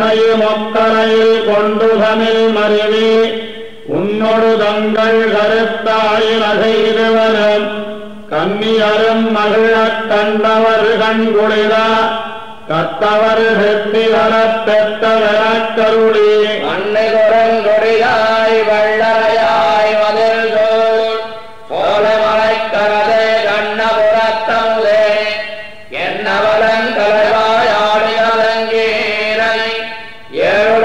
உன்னையும் ஒக்கரையில் கொண்டு தமிழ் மருவி உன்னொடு தங்கள் கருத்தாயில் செய்தவரும் கம்மியரும் மகிழக் கண்டவர் கண்குளிரா கத்தவர் செத்தி பெற்றவரக் கருளி. அன்னை Yeah.